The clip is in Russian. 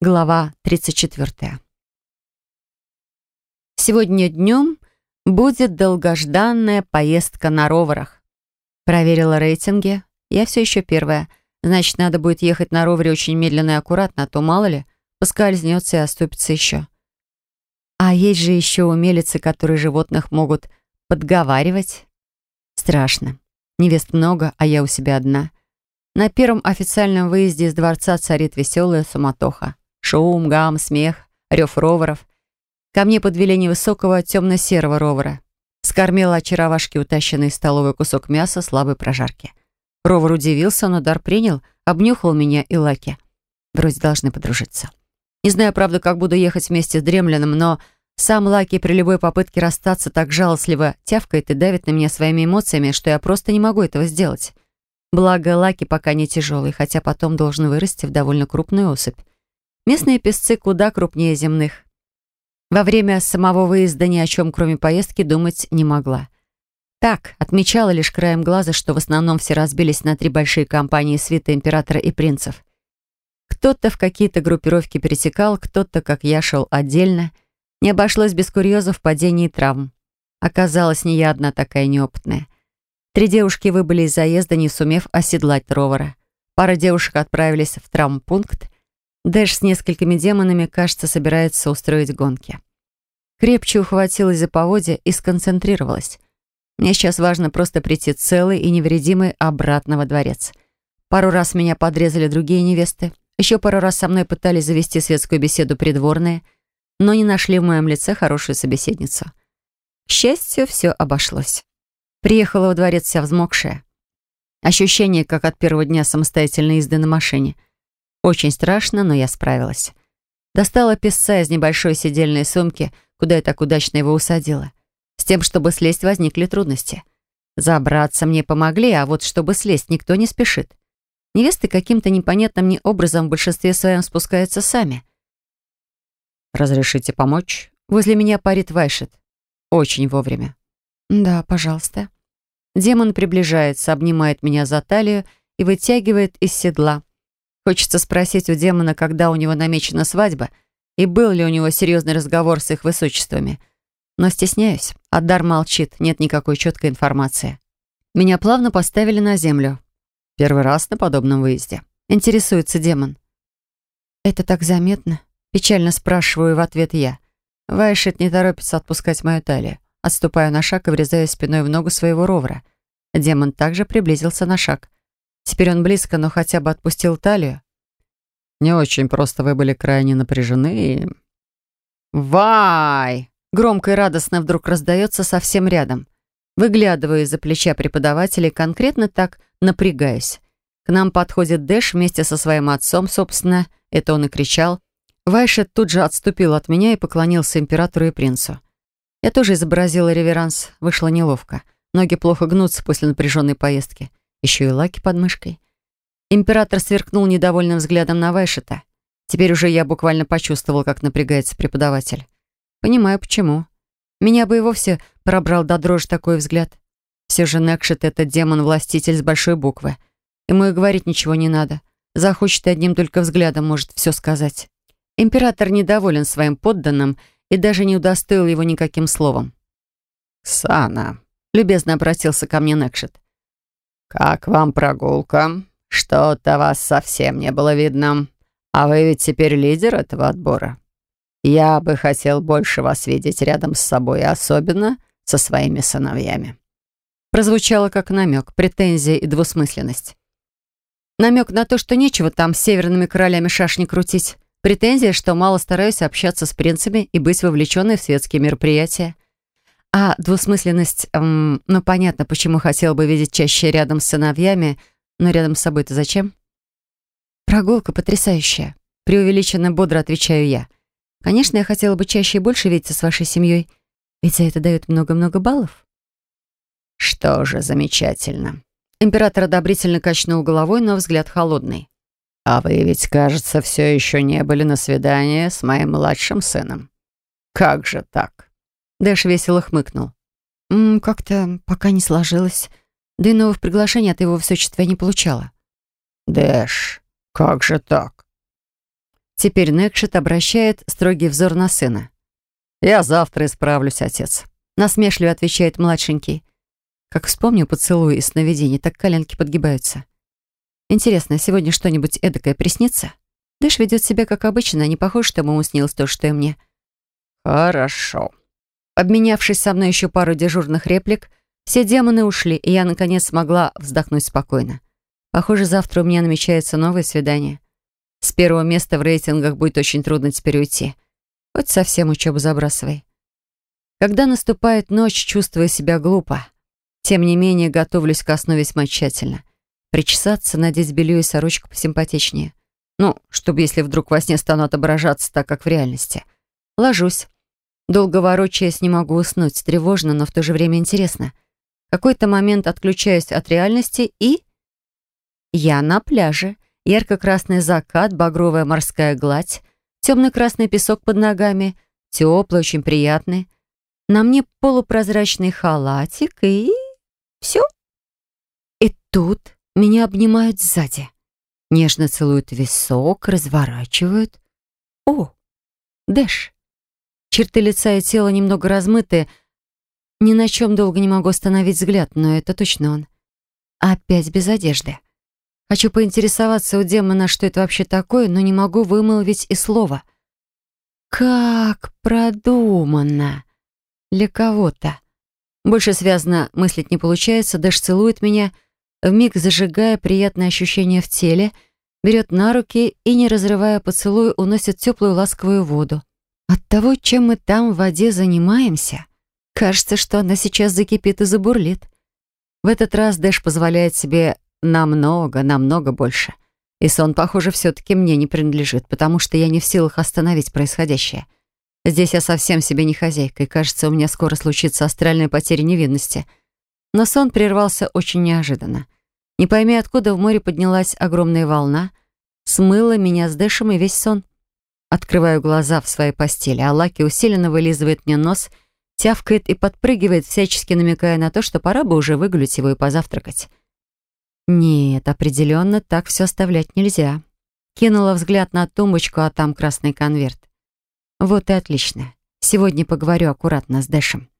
Глава 34. Сегодня днем будет долгожданная поездка на роверах. Проверила рейтинги. Я все еще первая. Значит, надо будет ехать на ровере очень медленно и аккуратно, а то, мало ли, поскользнется и оступится еще. А есть же еще умелицы, которые животных могут подговаривать. Страшно. Невест много, а я у себя одна. На первом официальном выезде из дворца царит веселая суматоха. Шум, гам, смех, рев роверов. Ко мне подвели невысокого темно-серого ровера. Скормила очаровашки утащенный из столовой кусок мяса слабой прожарки. Ровер удивился, но дар принял, обнюхал меня и Лаки. Вроде должны подружиться. Не знаю, правда, как буду ехать вместе с Дремленом, но сам Лаки при любой попытке расстаться так жалостливо тявкает и давит на меня своими эмоциями, что я просто не могу этого сделать. Благо, Лаки пока не тяжелый, хотя потом должен вырасти в довольно крупную особь. Местные песцы куда крупнее земных. Во время самого выезда ни о чем, кроме поездки, думать не могла. Так, отмечала лишь краем глаза, что в основном все разбились на три большие компании свита императора и принцев. Кто-то в какие-то группировки пересекал, кто-то, как я, шел отдельно. Не обошлось без курьезов, падений и травм. Оказалось, не я одна такая неопытная. Три девушки выбыли из заезда, не сумев оседлать ровера. Пара девушек отправились в травмпункт, Дэш с несколькими демонами, кажется, собирается устроить гонки. Крепче ухватилась за поводья и сконцентрировалась. Мне сейчас важно просто прийти целый и невредимый обратно во дворец. Пару раз меня подрезали другие невесты. Еще пару раз со мной пытались завести светскую беседу придворные, но не нашли в моем лице хорошую собеседницу. К счастью, все обошлось. Приехала во дворец вся взмокшая. Ощущение, как от первого дня самостоятельной езды на машине — очень страшно, но я справилась. Достала песца из небольшой сидельной сумки, куда я так удачно его усадила. С тем, чтобы слезть, возникли трудности. Забраться мне помогли, а вот чтобы слезть, никто не спешит. Невесты каким-то непонятным мне образом в большинстве своем спускаются сами. «Разрешите помочь?» Возле меня парит Вайшет. Очень вовремя. «Да, пожалуйста». Демон приближается, обнимает меня за талию и вытягивает из седла. Хочется спросить у демона, когда у него намечена свадьба, и был ли у него серьезный разговор с их высочествами. Но стесняюсь. Аддар молчит, нет никакой четкой информации. Меня плавно поставили на землю. Первый раз на подобном выезде. Интересуется демон. «Это так заметно?» Печально спрашиваю в ответ я. Вайшет не торопится отпускать мою талию. Отступаю на шаг и врезаюсь спиной в ногу своего ровера. Демон также приблизился на шаг. Теперь он близко, но хотя бы отпустил талию. Не очень просто вы были крайне напряжены и... «Вай!» Громко и радостно вдруг раздается совсем рядом. Выглядываю из-за плеча преподавателя конкретно так напрягаюсь. К нам подходит Дэш вместе со своим отцом, собственно, это он и кричал. Вайшет тут же отступил от меня и поклонился императору и принцу. Я тоже изобразила реверанс, вышло неловко. Ноги плохо гнутся после напряженной поездки. Еще и лаки под мышкой. Император сверкнул недовольным взглядом на Вайшета. Теперь уже я буквально почувствовал, как напрягается преподаватель. Понимаю, почему. Меня бы и вовсе пробрал до дрожи такой взгляд. Все же Некшет — это демон-властитель с большой буквы. Ему и говорить ничего не надо. Захочет и одним только взглядом может все сказать. Император недоволен своим подданным и даже не удостоил его никаким словом. «Сана», — любезно обратился ко мне Некшет. «Как вам прогулка? Что-то вас совсем не было видно. А вы ведь теперь лидер этого отбора. Я бы хотел больше вас видеть рядом с собой, особенно со своими сыновьями». Прозвучало как намек, претензия и двусмысленность. Намек на то, что нечего там с северными королями шашни крутить. Претензия, что мало стараюсь общаться с принцами и быть вовлеченной в светские мероприятия. А двусмысленность, эм, ну понятно, почему хотел бы видеть чаще рядом с сыновьями, но рядом с собой-то зачем? Прогулка потрясающая. Преувеличенно бодро отвечаю я. Конечно, я хотела бы чаще и больше видеться с вашей семьей, ведь за это дают много-много баллов. Что же, замечательно. Император одобрительно качнул головой, но взгляд холодный. А вы ведь, кажется, все еще не были на свидании с моим младшим сыном. Как же так? Дэш весело хмыкнул. «Как-то пока не сложилось. Да и новых приглашений от его высочества я не получала». «Дэш, как же так?» Теперь Некшит обращает строгий взор на сына. «Я завтра исправлюсь, отец», — насмешливо отвечает младшенький. Как вспомню поцелуй и сновидение, так коленки подгибаются. Интересно, сегодня что-нибудь эдакое приснится? Дэш ведет себя как обычно, не похож, что ему снилось то, что и мне. «Хорошо». Обменявшись со мной еще пару дежурных реплик, все демоны ушли, и я, наконец, смогла вздохнуть спокойно. Похоже, завтра у меня намечается новое свидание. С первого места в рейтингах будет очень трудно теперь уйти. Хоть совсем учебу забрасывай. Когда наступает ночь, чувствую себя глупо. Тем не менее, готовлюсь к основе весьма тщательно. Причесаться, надеть белье и сорочку посимпатичнее. Ну, чтобы если вдруг во сне стану отображаться так, как в реальности. Ложусь. Долго ворочаясь, не могу уснуть. Тревожно, но в то же время интересно. Какой-то момент отключаюсь от реальности и... Я на пляже. Ярко-красный закат, багровая морская гладь, темно-красный песок под ногами, теплый, очень приятный. На мне полупрозрачный халатик и... все. И тут меня обнимают сзади. Нежно целуют висок, разворачивают. О, Дэш. Черты лица и тела немного размыты. Ни на чем долго не могу остановить взгляд, но это точно он. Опять без одежды. Хочу поинтересоваться у демона, что это вообще такое, но не могу вымолвить и слова. Как продуманно. Для кого-то. Больше связано мыслить не получается. Дэш целует меня, вмиг зажигая приятное ощущение в теле, берет на руки и, не разрывая поцелуй, уносит теплую ласковую воду. От того, чем мы там в воде занимаемся, кажется, что она сейчас закипит и забурлит. В этот раз Дэш позволяет себе намного, намного больше. И сон, похоже, все-таки мне не принадлежит, потому что я не в силах остановить происходящее. Здесь я совсем себе не хозяйка, и кажется, у меня скоро случится астральная потеря невинности. Но сон прервался очень неожиданно. Не пойми, откуда в море поднялась огромная волна, смыла меня с Дэшем и весь сон. Открываю глаза в своей постели, а Лаки усиленно вылизывает мне нос, тявкает и подпрыгивает, всячески намекая на то, что пора бы уже выгулять его и позавтракать. Нет, определенно так все оставлять нельзя. Кинула взгляд на тумбочку, а там красный конверт. Вот и отлично. Сегодня поговорю аккуратно с Дэшем.